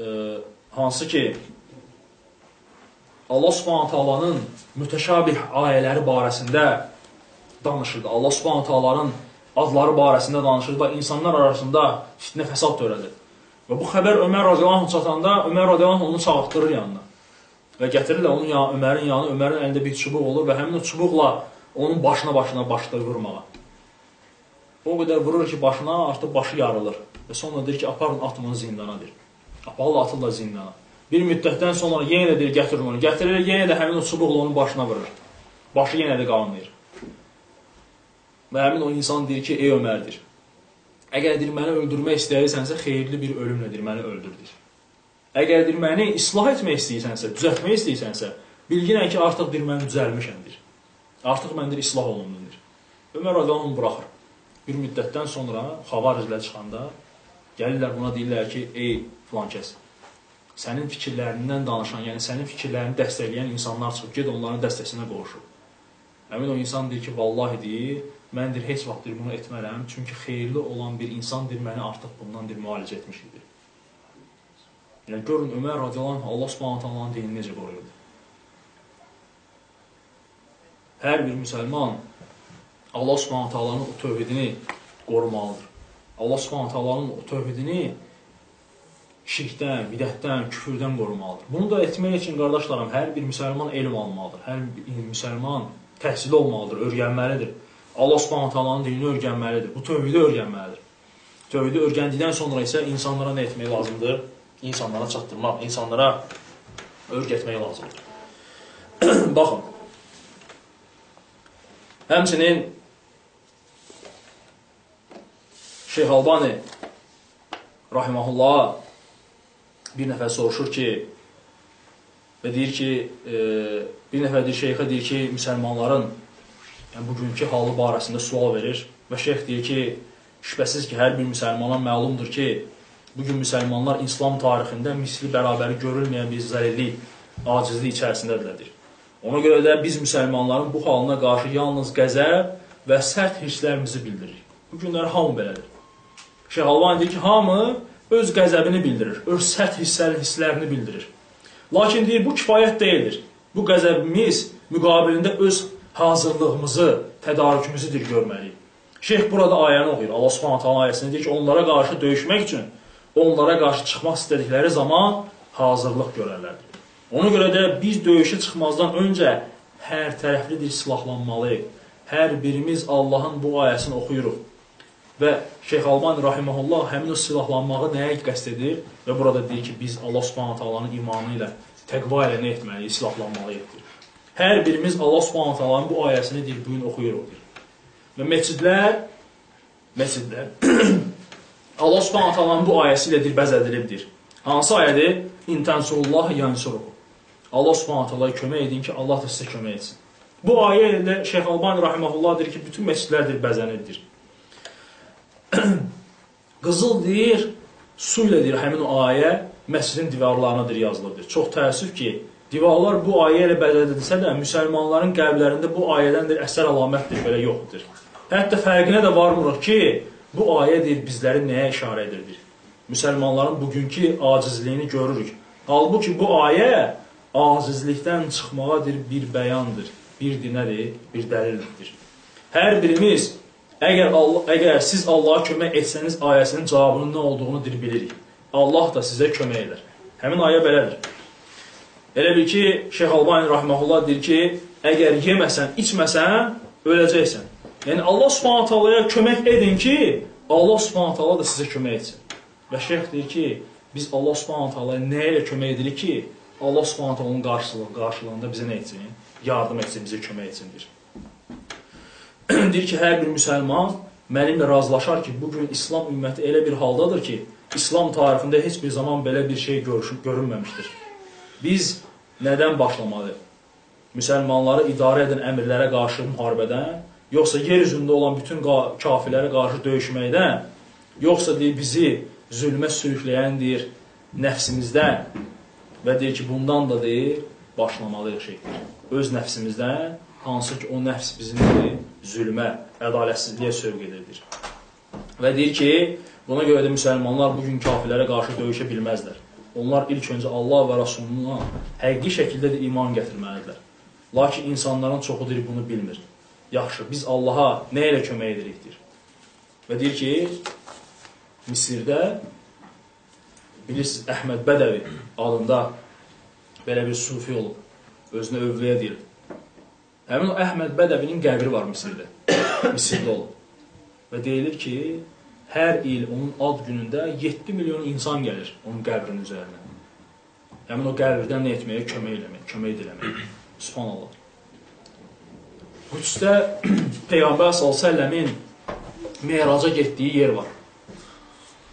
e, hansı ki, Allah subhanət halanın mütəşabih ayələri barəsində danışırdı. Allah subhanət halanın adları barəsində danışırdı və insanlar arasında fitnə fəsad törədir. Və bu xəbər Ömər radiyallahu anh çatanda, Ömər radiyallahu anh onu çağırtdırır yanına. Və gətirirlər onun yanı, Ömərin yanı, Ömərin əlində bir çubuq olur və həmin o çubuqla onun başına başına başlayır vurmağa. O qədər vurur ki, başına artıq başı yarılır. Və sonra deyir ki, aparın atın onu zindana deyir. Aparlı atırlar zindana. Bir müddətdən sonra yenə də deyir, gətirin onu. Gətirir, yenə də həmin o çubuqla onun başına vurur. Başı yenə də qalmayır. Və həmin o insan deyir ki, ey Ömərdir. Əgər deyir, məni öldürmək istəyirsənsə, xeyirli bir ölümlə deyir, məni öldürdür. Əgər deyir, məni islah etmək istəyirsənsə, düzəltmək istəyirsənsə, bilginən ki, artıq deyir, mən düzəlmişəmdir. Artıq məndir islah olundudur. Ömər radiyallahu onu buraxır. Bir müddətdən sonra xavariclə çıxanda gəlirlər buna deyirlər ki, ey filan kəs, sənin fikirlərindən danışan, yəni sənin fikirlərini dəstəkləyən insanlar çıxıb, ged onların dəstəsinə qoşul. Həmin o insan deyir ki, vallahi deyir, mən deyir, heç vaxt deyir, bunu etmərəm, çünki xeyirli olan bir insan deyir, məni artıq bundan deyir, müalicə etmiş idi. Yəni, görün, Ömər radiyallahu Allah subhanət Allahın dinini necə qoruyurdu. Hər bir müsəlman Allah subhanət Allahın o tövhidini qorumalıdır. Allah subhanət Allahın o tövhidini şirkdən, bidətdən, küfürdən qorumalıdır. Bunu da etmək üçün, qardaşlarım, hər bir müsəlman elm almalıdır. Hər bir müsəlman təhsil olmalıdır, öyrənməlidir. Allah subhanət Allahın dinini öyrənməlidir. Bu tövhidi öyrənməlidir. Tövhidi öyrəndikdən sonra isə insanlara nə etmək lazımdır? İnsanlara çatdırmaq, insanlara öyrətmək lazımdır. Baxın, Həmçinin Şeyh Albani rahimehullah bir nəfər soruşur ki və deyir ki, e, bir nəfər deyir şeyxə deyir ki, müsəlmanların yəni bugünkü halı barəsində sual verir və şeyx deyir ki, şübhəsiz ki, hər bir müsəlmana məlumdur ki, bugün müsəlmanlar İslam tarixində misli bərabəri görülməyən bir zəlillik, acizlik içərisindədirlər. Ona görə də biz müsəlmanların bu halına qarşı yalnız qəzəb və sərt hisslərimizi bildiririk. Bu günlər hamı belədir. Şeyh Albani deyir ki, hamı öz qəzəbini bildirir, öz sərt hisslər, hisslərini bildirir. Lakin deyir, bu kifayət deyildir. Bu qəzəbimiz müqabilində öz hazırlığımızı, tədarükümüzü dir görməliyik. Şeyh burada ayəni oxuyur. Allah Subhanahu taala ayəsində deyir ki, onlara qarşı döyüşmək üçün onlara qarşı çıxmaq istədikləri zaman hazırlıq görərlər. Ona görə də biz döyüşə çıxmazdan öncə hər tərəflidir silahlanmalıyıq. Hər birimiz Allahın bu ayəsini oxuyuruq. Və Şeyx Alban rahimehullah həmin o silahlanmağı nəyə qəsd edir? Və burada deyir ki, biz Allah Subhanahu taalanın imanı ilə, təqva ilə nə etməliyik? Silahlanmalıyıq. Hər birimiz Allah Subhanahu taalanın bu ayəsini deyir, bu gün oxuyuruq. Və məscidlər məscidlər Allah Subhanahu taalanın bu ayəsi ilə deyir, bəzədilibdir. Hansı ayədir? İntansullah yansuruhu. Allah Subhanahu taala kömək edin ki, Allah da sizə kömək etsin. Bu ayə ilə Şeyx Albani rahimehullah deyir ki, bütün məscidlərdir bəzənirdir. Qızıl deyir, su ilə deyir həmin o ayə məscidin divarlarına deyir yazılıbdır. Çox təəssüf ki, divarlar bu ayə ilə bəzədilsə də müsəlmanların qəlblərində bu ayədəndir əsər əlamətdir, belə yoxdur. Hətta fərqinə də varmırıq ki, bu ayə deyir bizləri nəyə işarə edir? Müsəlmanların bugünkü acizliyini görürük. Halbuki bu ayə acizlikdən çıxmağadır bir bəyandır, bir dinədir, bir dəlildir. Hər birimiz əgər Allah, əgər siz Allaha kömək etsəniz ayəsinin cavabının nə olduğunu dir bilirik. Allah da sizə kömək edər. Həmin ayə belədir. Elə bil ki, Şeyx Albani rahmehullah deyir ki, əgər yeməsən, içməsən, öləcəksən. Yəni Allah Subhanahu taalaya kömək edin ki, Allah Subhanahu taala da sizə kömək etsin. Və şeyx deyir ki, biz Allah Subhanahu taalaya nə ilə kömək edirik ki, Allah Subhanahu onun qarşılığı, qarşılığında bizə nə etsin? Yardım etsin, bizə kömək etsindir. Deyir ki, hər bir müsəlman mənimlə razılaşar ki, bu gün İslam ümməti elə bir haldadır ki, İslam tarixində heç bir zaman belə bir şey görüşüb görünməmişdir. Biz nədən başlamalıyıq? Müsəlmanları idarə edən əmirlərə qarşı müharibədən, yoxsa yer üzündə olan bütün kafirlərə qarşı döyüşməkdən, yoxsa deyir bizi zülmə sürükləyən deyir nəfsimizdən Və deyir ki, bundan da deyir, başlamalıyıq şeydir. Öz nəfsimizdən, hansı ki, o nəfs deyir, zülmə, ədalətsizliyə sövq edirdir. Və deyir ki, buna görə də müsəlmanlar bu gün kafirlərə qarşı döyüşə bilməzlər. Onlar ilk öncə Allah və Rasuluna həqiqi şəkildə də iman gətirməlidirlər. Lakin insanların çoxu deyir bunu bilmir. Yaxşı, biz Allaha nə ilə kömək edirikdir? Və deyir ki, Misirdə bilirsiniz Əhməd Bədəvi adında belə bir sufi olub. Özünə övliyə deyir. Həmin o Əhməd Bədəvinin qəbri var Misirdə. Misirdə olub. Və deyilir ki, hər il onun ad günündə 7 milyon insan gəlir onun qəbrinin üzərinə. Həmin o qəbirdən nə etməyə? Kömək eləmək, kömək diləmək. Subhanallah. Qüdsdə Peyğəmbər s.ə.v-in meyraca getdiyi yer var.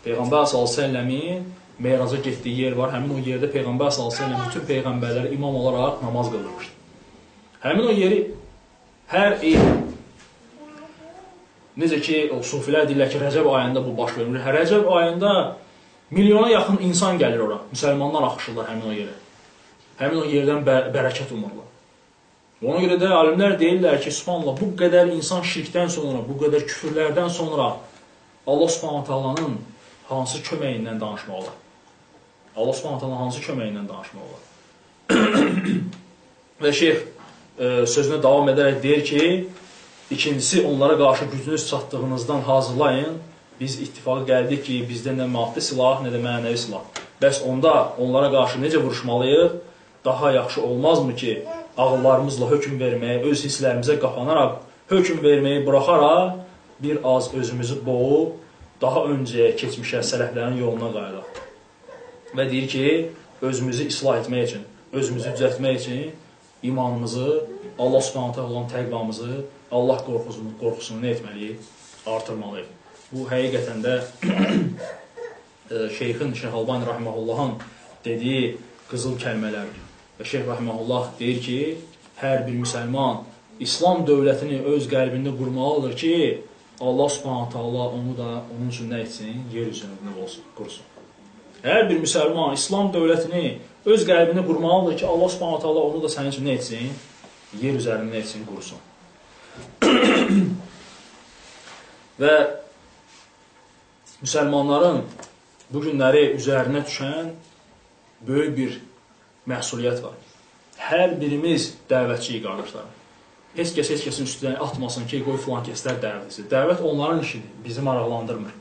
Peyğəmbər s.ə.v-in meyraca getdiyi yer var. Həmin o yerdə Peyğəmbər s.ə.v bütün peyğəmbərləri imam olaraq namaz qıldırmışdı. Həmin o yeri hər il Necə ki, o sufilər deyirlər ki, Rəcəb ayında bu baş verir. Hə, Rəcəb ayında milyona yaxın insan gəlir ora. Müsəlmanlar axışırlar həmin o yerə. Həmin o yerdən bə bərəkət umurlar. Ona görə də alimlər deyirlər ki, subhanallah, bu qədər insan şirkdən sonra, bu qədər küfürlərdən sonra Allah subhanahu taalanın hansı köməyindən danışmaq olar? Allah subhanahu taalanın hansı köməyindən danışmaq olar? Və şeyx e, sözünə davam edərək deyir ki, İkincisi, onlara qarşı gücünüz çatdığınızdan hazırlayın. Biz ittifaqa gəldik ki, bizdə nə maddi silah, nə də mənəvi silah. Bəs onda onlara qarşı necə vuruşmalıyıq? Daha yaxşı olmazmı ki, ağıllarımızla hökm verməyə, öz hisslərimizə qapanaraq, hökm verməyi buraxaraq, bir az özümüzü boğub, daha öncəyə keçmişə, sələflərin yoluna qayıdaq. Və deyir ki, özümüzü islah etmək üçün, özümüzü düzəltmək üçün imanımızı, Allah subhanətə olan təqvamızı, Allah qorxusunu, qorxusunu nə etməliyik? Artırmalıyıq. Bu həqiqətən də e, şeyxin Şeyx Albani rahimehullahın dediyi qızıl kəlmələrdir. Və Şeyx rahimehullah deyir ki, hər bir müsəlman İslam dövlətini öz qəlbində qurmalıdır ki, Allah Subhanahu taala onu da onun üçün nə etsin? Yer üzərində olsun, qursun. Hər bir müsəlman İslam dövlətini öz qəlbində qurmalıdır ki, Allah Subhanahu taala onu da sənin üçün nə etsin? Yer üzərində etsin, qursun. Və müsəlmanların bu günləri üzərinə düşən böyük bir məsuliyyət var. Hər birimiz dəvətçiyik qardaşlar. Heç kəs heç kəsin üstünə atmasın ki, qoy filan kəslər dəvətçidir. Dəvət onların işidir, bizi maraqlandırmır.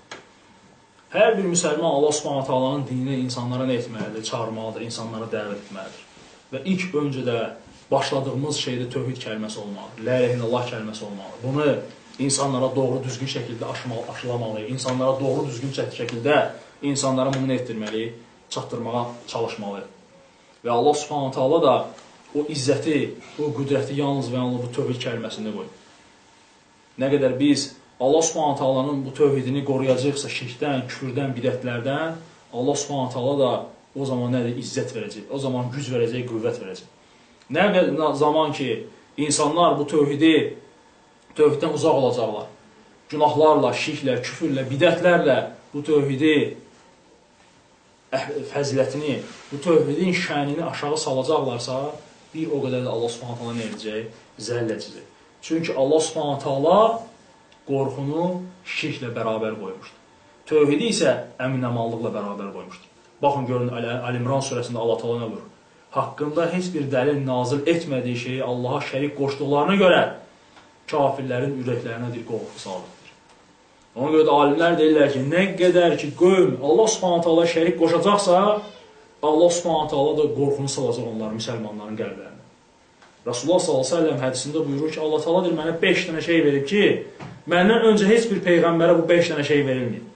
Hər bir müsəlman Allah Subhanahu taalanın dinini insanlara nə etməlidir? Çağırmalıdır, insanlara dəvət etməlidir. Və ilk öncə də başladığımız şeydə tövhid kəlməsi olmalıdır. La ilahe illallah kəlməsi olmalıdır. Bunu insanlara doğru düzgün şəkildə aşımalı, aşılamalıyıq. İnsanlara doğru düzgün şəkildə insanlara bunu etdirməliyik? Çatdırmağa çalışmalıyıq. Və Allah Subhanahu taala da o izzəti, o qüdrəti yalnız və yalnız bu tövhid kəlməsində qoyub. Nə qədər biz Allah Subhanahu taalanın bu tövhidini qoruyacaqsa şirkdən, küfrdən, bidətlərdən, Allah Subhanahu taala da o zaman nədir? İzzət verəcək. O zaman güc verəcək, qüvvət verəcək. Nə zaman ki, insanlar bu tövhidi, tövhiddən uzaq olacaqlar, günahlarla, şirklə, küfürlə, bidətlərlə bu tövhidi fəzilətini, bu tövhidin şənini aşağı salacaqlarsa, bir o qədər də Allah Subhanahu taala nə edəcək? Zəll edəcək. Çünki Allah Subhanahu taala qorxunu şirklə bərabər qoymuşdur. Tövhidi isə əminəmanlıqla bərabər qoymuşdur. Baxın görün Əl İmran surəsində Allah Taala nə buyurur? haqqında heç bir dəlil nazil etmədiyi şeyi Allaha şərik qoşduqlarına görə kafirlərin ürəklərinə bir qorxu salıqdır. Ona görə də alimlər deyirlər ki, nə qədər ki qövm Allah Subhanahu taala şərik qoşacaqsa, Allah Subhanahu taala da qorxunu salacaq onların müsəlmanların qəlblərinə. Rasulullah səlləm hədisində buyurur ki, Allah Taala deyir mənə 5 dənə şey verib ki, məndən öncə heç bir peyğəmbərə bu 5 dənə şey verilməyib.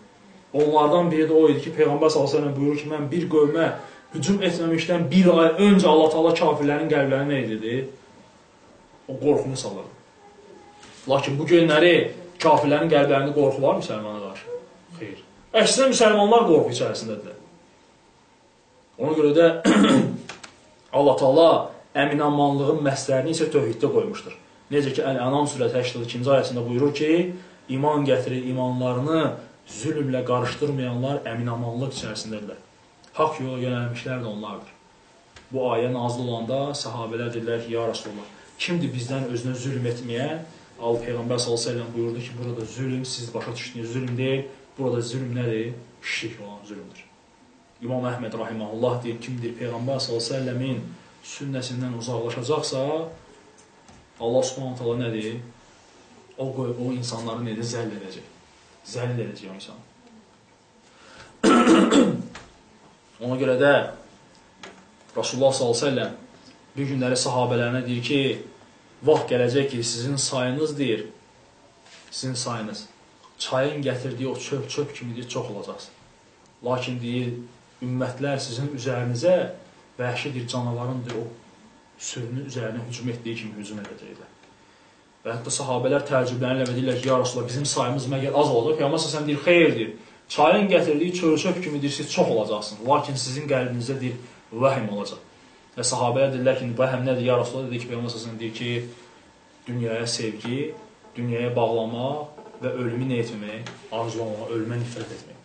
Onlardan biri də o idi ki, peyğəmbər səlləm buyurur ki, mən bir qövmə hücum etməmişdən bir ay öncə Allah Taala kafirlərin qəlblərinə nə edirdi? O qorxunu salırdı. Lakin bu günləri kafirlərin qəlblərində qorxu var müsəlmana qarşı? Xeyr. Əksinə müsəlmanlar qorxu içərisindədirlər. Ona görə də Allah Taala əminamanlığın məsələrini isə tövhiddə qoymuşdur. Necə ki Əl-Anam surəsi 82-ci ayəsində buyurur ki, iman gətirir, imanlarını zülmlə qarışdırmayanlar əminamanlıq içərisindədirlər haqq yola yönəlmişlər də onlardır. Bu ayə nazil olanda səhabələr dedilər ki, ya Rasulullah, kimdir bizdən özünə zülm etməyən Al Peyğəmbər sallallahu buyurdu ki, burada zülm siz başa düşdüyünüz zülm deyil. Burada zülm nədir? Şirk olan zülmdür. İmam Əhməd rahimehullah deyir, kimdir Peyğəmbər sallallahu sünnəsindən uzaqlaşacaqsa, Allah Subhanahu taala nədir? O qoy o insanları necə zəll edəcək? Zəll edəcək o insanı. Ona görə də Rasulullah sallallahu bir günləri sahabələrinə deyir ki, vaxt gələcək ki, sizin sayınız deyir, sizin sayınız çayın gətirdiyi o çöp çöp kimi deyir, çox olacaqsın. Lakin deyir, ümmətlər sizin üzərinizə vəhşidir, canavarındır, o sürünün üzərinə hücum etdiyi kimi hücum edəcəklər. Və hətta sahabələr təəccüblənirlər və deyirlər ki, ya Rasulullah, bizim sayımız məgər az olacaq. Peyğəmbər sən deyir, xeyirdir. Çayın gətirdiyi çöl-çöp kimi deyir, siz çox olacaqsınız. Lakin sizin qəlbinizdə deyir, vəhm olacaq. Və sahabələr dedilər ki, vəhm nədir? Ya Rasulullah dedi ki, Peyğəmbər sən deyir ki, dünyaya sevgi, dünyaya bağlanmaq və ölümü nə etmək, arzulamaq, ölümə nifrət etmək.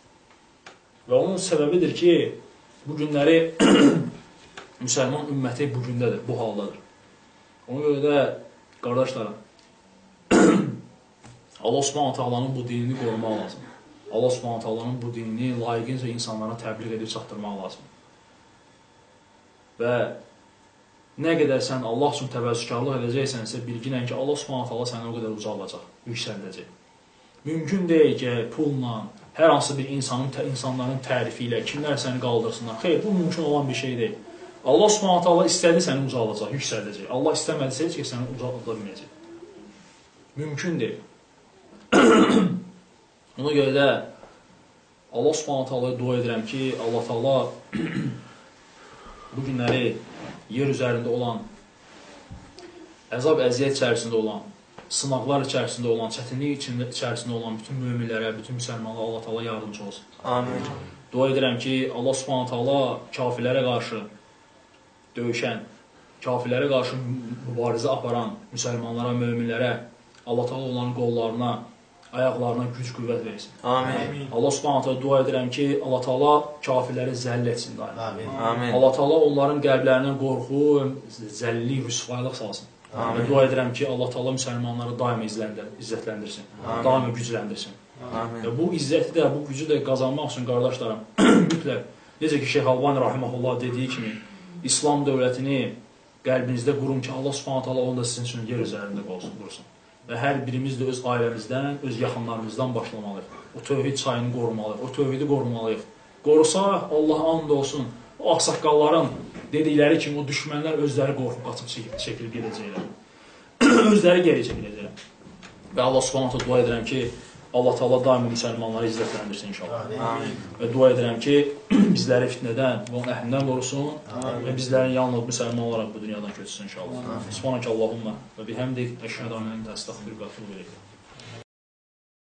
Və onun səbəbidir ki, bu günləri müsəlman ümməti bu gündədir, bu haldadır. Ona görə də qardaşlarım, Allah Subhanahu taalanın bu dinini qorumaq lazımdır. Allah Subhanahu taalanın bu dinini layiqincə insanlara təbliğ edib çatdırmaq lazımdır. Və nə qədər sən Allah üçün təvəzzükarlıq edəcəksənsə, bilginən ki, Allah Subhanahu taala səni o qədər ucaldacaq, yüksəldəcək. Mümkün deyil ki, pulla, hər hansı bir insanın insanların tərifi ilə kimlər səni qaldırsınlar. Xeyr, bu mümkün olan bir şey deyil. Allah Subhanahu taala istədi səni ucaldacaq, yüksəldəcək. Allah istəmədisə heç kəs səni ucalda bilməyəcək. Mümkün deyil. Ona görə də Allah Subhanahu taalaya dua edirəm ki, Allah Taala bu günləri yer üzərində olan əzab əziyyət içərisində olan, sınaqlar içərisində olan, çətinlik içində içərisində olan bütün möminlərə, bütün müsəlmanlara Allah Taala yardımcı olsun. Amin. Dua edirəm ki, Allah Subhanahu taala kafirlərə qarşı döyüşən, kafirlərə qarşı mübarizə aparan müsəlmanlara, möminlərə Allah Taala onların qollarına, ayaqlarına güc qüvvət versin. Amin. Allah Subhanahu taala dua edirəm ki, Allah Taala kafirləri zəll etsin daim. Amin. Amin. Allah Taala onların qəlblərinə qorxu, zəlillik, rüsvaylıq salsın. Amin. dua edirəm ki, Allah Taala müsəlmanları izləndir, izzətləndirsin, Amin. daima gücləndirsin. Amin. Və bu izzəti də, bu gücü də qazanmaq üçün qardaşlarım, mütləq necə ki Şeyx Albani rahimehullah dediyi kimi İslam dövlətini qəlbinizdə qurun ki, Allah Subhanahu taala onu da sizin üçün yer üzərində qolsun, qursun. Və hər birimiz də öz ailəmizdən, öz yaxınlarımızdan başlamalıyıq. O tövhid çayını qorumalıyıq, o tövhidi qorumalıyıq. Qorusaq, Allah and olsun, o ağsaqqalların dedikləri kimi o düşmənlər özləri qorxub qaçıb çəkilib, gedəcəklər. özləri geri çəkiləcəklər. Və Allah Subhanahu taala dua edirəm ki, Allah Taala daimi müsəlmanları izzətləndirsin inşallah. Amin. Və dua edirəm ki, bizləri fitnədən və onun əhlindən qorusun və bizlərin yalnız müsəlman olaraq bu dünyadan köçsün inşallah. Subhanakallahumma və bihamdik əşhədu an la ilaha illa entə əstəğfiruka və etûbu ileyk.